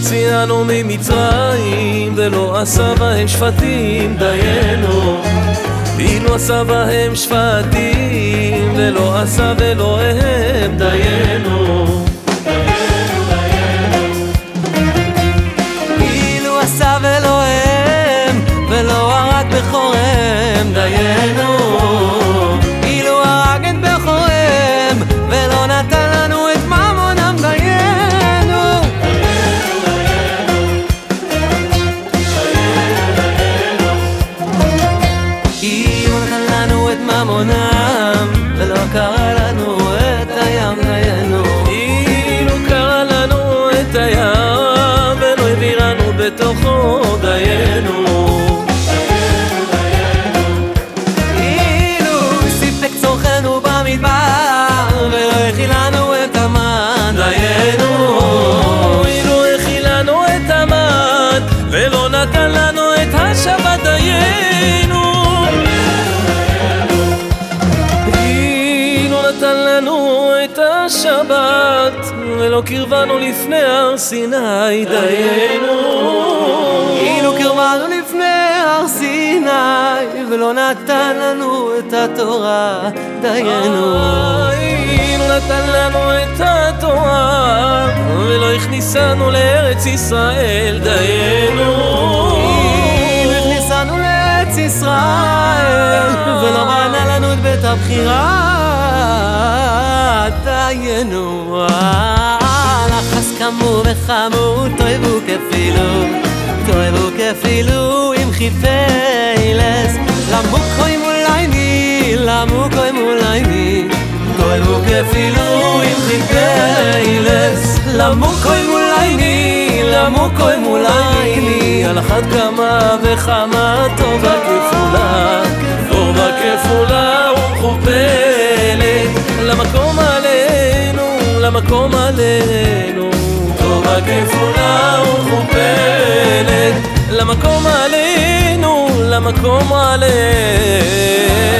הוציאנו ממצרים, ולא עשה בהם שפטים, דיינו. אילו עשה בהם שפטים, ולא עשה ואלוהיהם, דיינו. ממונם, ולא קרא לנו את הים, דיינו. אילו קרא לנו את הים, ולא העבירנו בתוכו, נתן לנו את השבת, ולא קרבנו לפני הר סיני, דיינו. אילו קרבנו לפני הר סיני ולא נתן לנו את התורה דיינו אילו נתן לנו את התורה, ולא הכניסנו לארץ ישראל, דיינו. הכניסנו לארץ ישראל ולא בנה לנו את בית הבחירה דיינו לחס קמו וחמו תאהבו כפילו תאהבו כפילו עם חיפלס למוקוי מולייני למוקוי מולייני תאהבו כפילו עם חיפלס למוקוי מולייני למוקוי מולייני על אחת כמה וכמה טובה כפולה, טובה כפולה למקום עלינו, טובה כפולה ומכופלת, למקום עלינו, למקום עלינו.